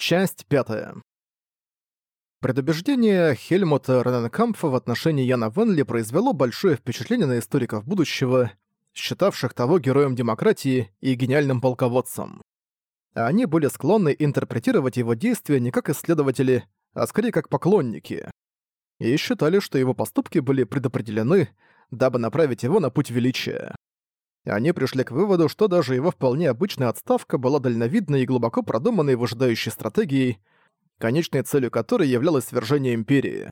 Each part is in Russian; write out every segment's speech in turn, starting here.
Часть пятая. Предубеждение Хельмута Рененкампфа в отношении Яна Венли произвело большое впечатление на историков будущего, считавших того героем демократии и гениальным полководцем. Они были склонны интерпретировать его действия не как исследователи, а скорее как поклонники. И считали, что его поступки были предопределены, дабы направить его на путь величия. Они пришли к выводу, что даже его вполне обычная отставка была дальновидной и глубоко продуманной выжидающей стратегией, конечной целью которой являлось свержение Империи.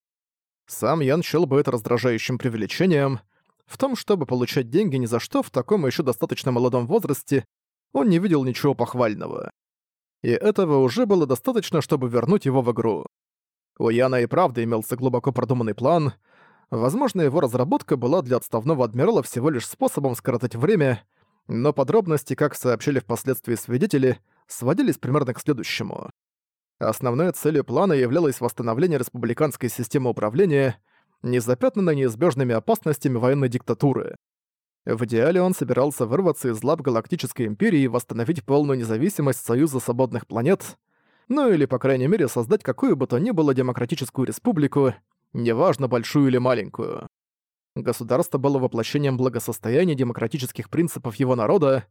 Сам Ян счёл бы это раздражающим преувеличением. В том, чтобы получать деньги ни за что в таком еще достаточно молодом возрасте, он не видел ничего похвального. И этого уже было достаточно, чтобы вернуть его в игру. У Яна и правда имелся глубоко продуманный план — Возможно, его разработка была для отставного адмирала всего лишь способом скоротать время, но подробности, как сообщили впоследствии свидетели, сводились примерно к следующему. Основной целью плана являлось восстановление республиканской системы управления, не запятнанной неизбежными опасностями военной диктатуры. В идеале он собирался вырваться из лап Галактической Империи и восстановить полную независимость Союза Свободных Планет, ну или, по крайней мере, создать какую бы то ни было демократическую республику, неважно большую или маленькую. Государство было воплощением благосостояния демократических принципов его народа,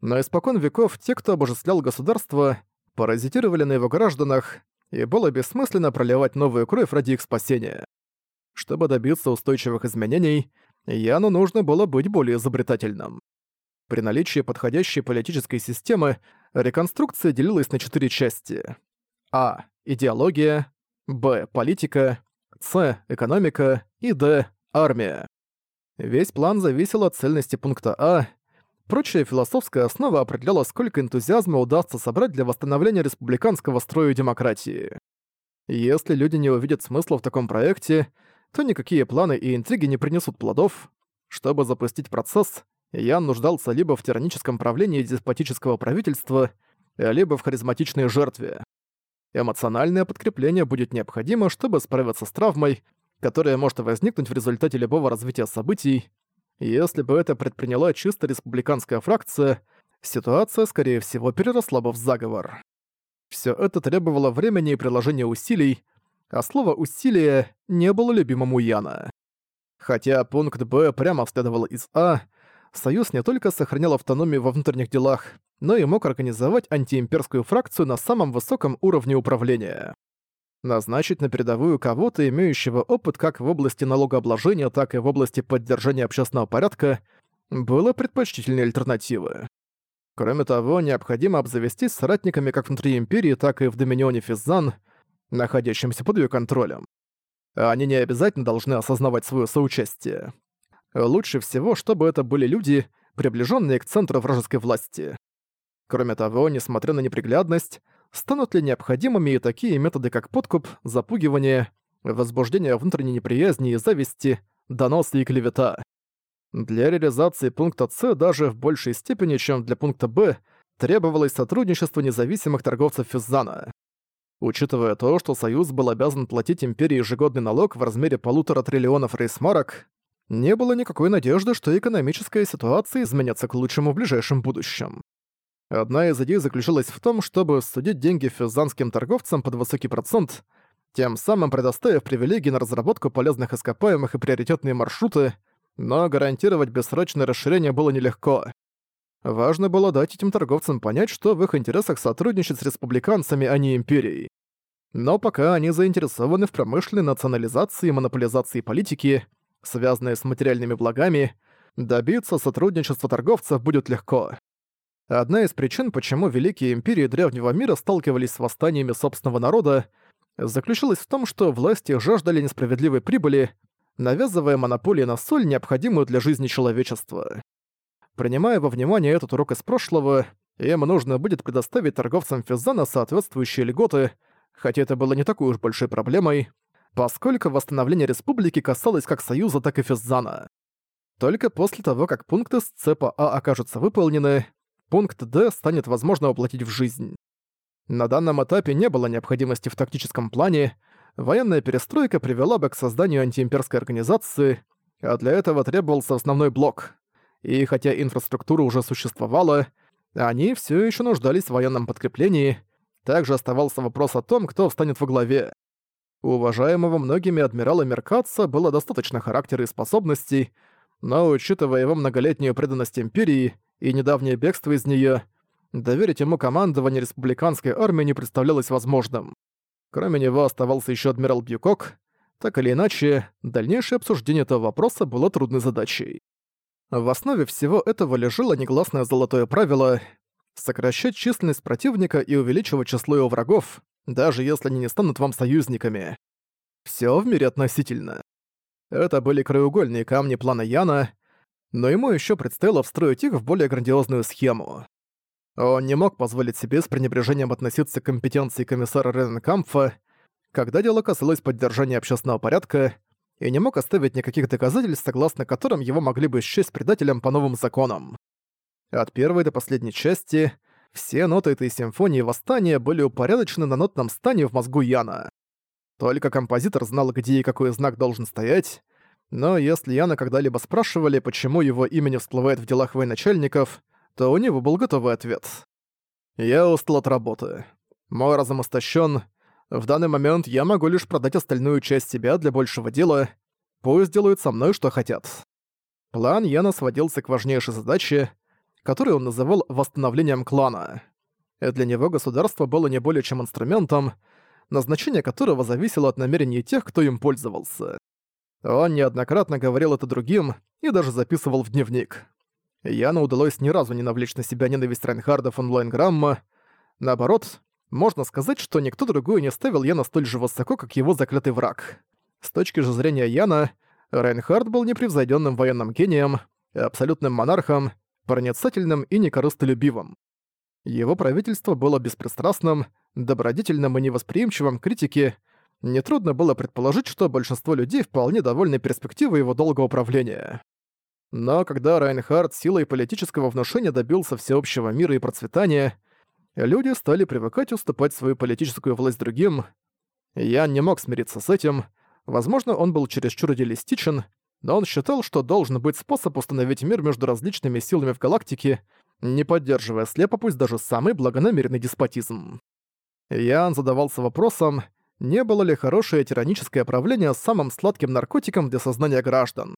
но испокон веков те, кто обожествлял государство, паразитировали на его гражданах, и было бессмысленно проливать новую кровь ради их спасения. Чтобы добиться устойчивых изменений, Яну нужно было быть более изобретательным. При наличии подходящей политической системы реконструкция делилась на четыре части. А. Идеология. Б. Политика. С – экономика и Д – армия. Весь план зависел от цельности пункта А. Прочая философская основа определяла, сколько энтузиазма удастся собрать для восстановления республиканского строя демократии. Если люди не увидят смысла в таком проекте, то никакие планы и интриги не принесут плодов. Чтобы запустить процесс, Ян нуждался либо в тираническом правлении деспотического правительства, либо в харизматичной жертве. Эмоциональное подкрепление будет необходимо, чтобы справиться с травмой, которая может возникнуть в результате любого развития событий. Если бы это предприняла чисто республиканская фракция, ситуация, скорее всего, переросла бы в заговор. Все это требовало времени и приложения усилий, а слово «усилие» не было любимым у Яна. Хотя пункт «Б» прямо следовал из «А», Союз не только сохранял автономию во внутренних делах, но и мог организовать антиимперскую фракцию на самом высоком уровне управления. Назначить на передовую кого-то, имеющего опыт как в области налогообложения, так и в области поддержания общественного порядка, было предпочтительной альтернативой. Кроме того, необходимо обзавестись соратниками как внутри Империи, так и в Доминионе Физзан, находящимся под ее контролем. Они не обязательно должны осознавать свое соучастие. Лучше всего, чтобы это были люди, приближенные к центру вражеской власти. Кроме того, несмотря на неприглядность, станут ли необходимыми и такие методы, как подкуп, запугивание, возбуждение внутренней неприязни и зависти, доносы и клевета. Для реализации пункта С даже в большей степени, чем для пункта Б, требовалось сотрудничество независимых торговцев Физзана. Учитывая то, что Союз был обязан платить Империи ежегодный налог в размере полутора триллионов рейсмарок, не было никакой надежды, что экономическая ситуация изменится к лучшему в ближайшем будущем. Одна из идей заключалась в том, чтобы судить деньги физанским торговцам под высокий процент, тем самым предоставив привилегии на разработку полезных ископаемых и приоритетные маршруты, но гарантировать бессрочное расширение было нелегко. Важно было дать этим торговцам понять, что в их интересах сотрудничать с республиканцами, а не империей. Но пока они заинтересованы в промышленной национализации и монополизации политики, связанной с материальными благами, добиться сотрудничества торговцев будет легко. Одна из причин, почему великие империи древнего мира сталкивались с восстаниями собственного народа, заключалась в том, что власти жаждали несправедливой прибыли, навязывая монополии на соль, необходимую для жизни человечества. Принимая во внимание этот урок из прошлого, им нужно будет предоставить торговцам Физана соответствующие льготы, хотя это было не такой уж большой проблемой, поскольку восстановление республики касалось как Союза, так и Физзана. Только после того, как пункты с А окажутся выполнены, пункт Д станет возможно воплотить в жизнь. На данном этапе не было необходимости в тактическом плане, военная перестройка привела бы к созданию антиимперской организации, а для этого требовался основной блок. И хотя инфраструктура уже существовала, они все еще нуждались в военном подкреплении, Также оставался вопрос о том, кто встанет во главе. У уважаемого многими адмирала Меркатца было достаточно характера и способностей, но, учитывая его многолетнюю преданность Империи и недавнее бегство из нее, доверить ему командование республиканской армии не представлялось возможным. Кроме него оставался еще адмирал Бьюкок. Так или иначе, дальнейшее обсуждение этого вопроса было трудной задачей. В основе всего этого лежало негласное золотое правило сокращать численность противника и увеличивать число его врагов, даже если они не станут вам союзниками. Всё в мире относительно. Это были краеугольные камни плана Яна, но ему ещё предстояло встроить их в более грандиозную схему. Он не мог позволить себе с пренебрежением относиться к компетенции комиссара Рененкамфа, когда дело касалось поддержания общественного порядка, и не мог оставить никаких доказательств, согласно которым его могли бы счесть предателем по новым законам. От первой до последней части все ноты этой симфонии восстания были упорядочены на нотном стане в мозгу Яна. Только композитор знал, где и какой знак должен стоять, но если Яна когда-либо спрашивали, почему его имя не всплывает в делах военачальников, то у него был готовый ответ. «Я устал от работы. Мой разум истощен. В данный момент я могу лишь продать остальную часть себя для большего дела. Пусть делают со мной, что хотят». План Яна сводился к важнейшей задаче который он называл «восстановлением клана». И для него государство было не более чем инструментом, назначение которого зависело от намерений тех, кто им пользовался. Он неоднократно говорил это другим и даже записывал в дневник. Яну удалось ни разу не навлечь на себя ненависть Райнхарда фон Лайнграмма. Наоборот, можно сказать, что никто другой не ставил Яна столь же высоко, как его заклятый враг. С точки же зрения Яна, Райнхард был непревзойденным военным гением, абсолютным монархом проницательным и некорыстолюбивым. Его правительство было беспристрастным, добродетельным и невосприимчивым к критике. Нетрудно было предположить, что большинство людей вполне довольны перспективой его долгого управления. Но когда Райнхард силой политического внушения добился всеобщего мира и процветания, люди стали привыкать уступать свою политическую власть другим. Я не мог смириться с этим. Возможно, он был чересчур идеалистичен, но он считал, что должен быть способ установить мир между различными силами в галактике, не поддерживая слепо пусть даже самый благонамеренный деспотизм. Ян задавался вопросом, не было ли хорошее тираническое правление самым сладким наркотиком для сознания граждан.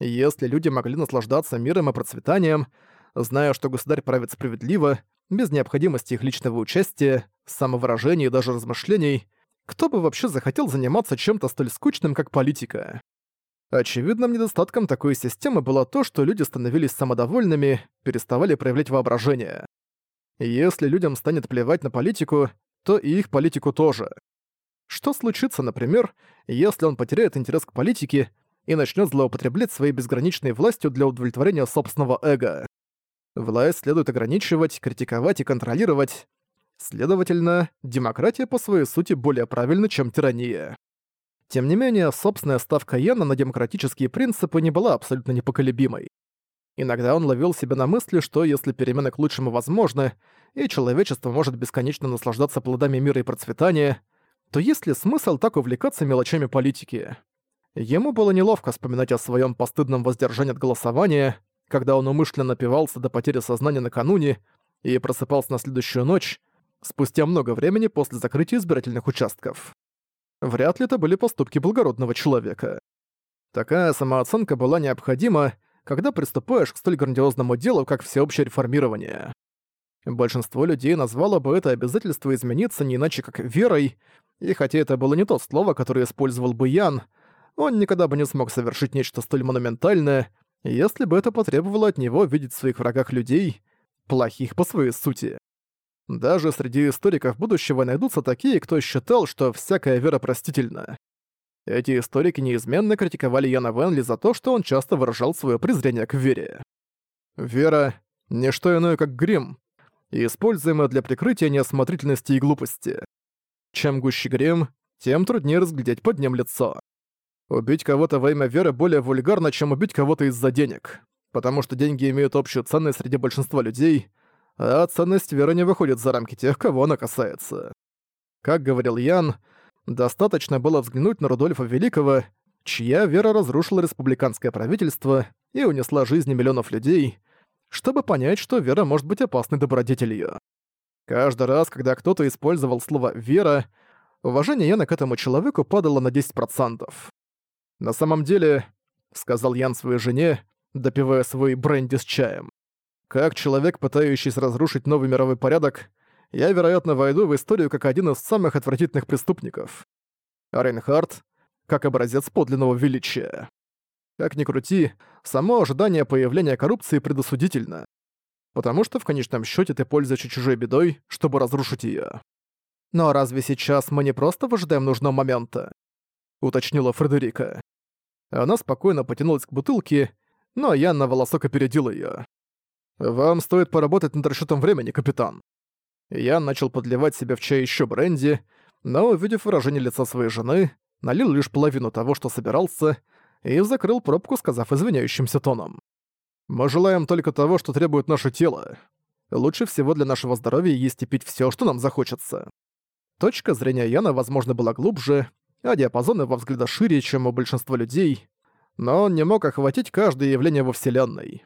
Если люди могли наслаждаться миром и процветанием, зная, что государь правит справедливо, без необходимости их личного участия, самовыражений и даже размышлений, кто бы вообще захотел заниматься чем-то столь скучным, как политика? Очевидным недостатком такой системы было то, что люди становились самодовольными, переставали проявлять воображение. Если людям станет плевать на политику, то и их политику тоже. Что случится, например, если он потеряет интерес к политике и начнет злоупотреблять своей безграничной властью для удовлетворения собственного эго? Власть следует ограничивать, критиковать и контролировать. Следовательно, демократия по своей сути более правильна, чем тирания. Тем не менее, собственная ставка Йена на демократические принципы не была абсолютно непоколебимой. Иногда он ловил себя на мысли, что если перемены к лучшему возможны, и человечество может бесконечно наслаждаться плодами мира и процветания, то есть ли смысл так увлекаться мелочами политики? Ему было неловко вспоминать о своем постыдном воздержании от голосования, когда он умышленно напивался до потери сознания накануне и просыпался на следующую ночь, спустя много времени после закрытия избирательных участков. Вряд ли это были поступки благородного человека. Такая самооценка была необходима, когда приступаешь к столь грандиозному делу, как всеобщее реформирование. Большинство людей назвало бы это обязательство измениться не иначе как верой, и хотя это было не то слово, которое использовал бы Ян, он никогда бы не смог совершить нечто столь монументальное, если бы это потребовало от него видеть в своих врагах людей, плохих по своей сути. Даже среди историков будущего найдутся такие, кто считал, что всякая вера простительна. Эти историки неизменно критиковали Яна Венли за то, что он часто выражал свое презрение к вере. Вера — не что иное, как грим, используемая для прикрытия неосмотрительности и глупости. Чем гуще грим, тем труднее разглядеть под ним лицо. Убить кого-то во имя веры более вульгарно, чем убить кого-то из-за денег, потому что деньги имеют общую ценность среди большинства людей — а ценность веры не выходит за рамки тех, кого она касается. Как говорил Ян, достаточно было взглянуть на Рудольфа Великого, чья вера разрушила республиканское правительство и унесла жизни миллионов людей, чтобы понять, что вера может быть опасной добродетелью. Каждый раз, когда кто-то использовал слово «вера», уважение Яна к этому человеку падало на 10%. «На самом деле», — сказал Ян своей жене, допивая свой бренди с чаем, «как человек, пытающийся разрушить новый мировой порядок, я, вероятно, войду в историю как один из самых отвратительных преступников. Рейнхард — как образец подлинного величия. Как ни крути, само ожидание появления коррупции предосудительно. Потому что в конечном счете ты пользуешься чужой бедой, чтобы разрушить ее. «Но разве сейчас мы не просто выжидаем нужного момента?» — уточнила Фредерика. Она спокойно потянулась к бутылке, но я на волосок опередил ее. «Вам стоит поработать над расчетом времени, капитан». Я начал подливать себе в чай еще бренди, но, увидев выражение лица своей жены, налил лишь половину того, что собирался, и закрыл пробку, сказав извиняющимся тоном. «Мы желаем только того, что требует наше тело. Лучше всего для нашего здоровья есть и пить всё, что нам захочется». Точка зрения Яна, возможно, была глубже, а диапазон его взгляда шире, чем у большинства людей, но он не мог охватить каждое явление во Вселенной.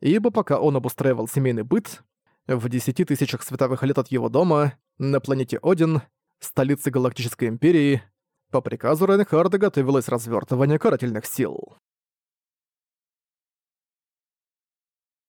Ибо пока он обустраивал семейный быт, в десяти тысячах световых лет от его дома, на планете Один, столице Галактической Империи, по приказу Рейнхарда готовилось развертывание карательных сил.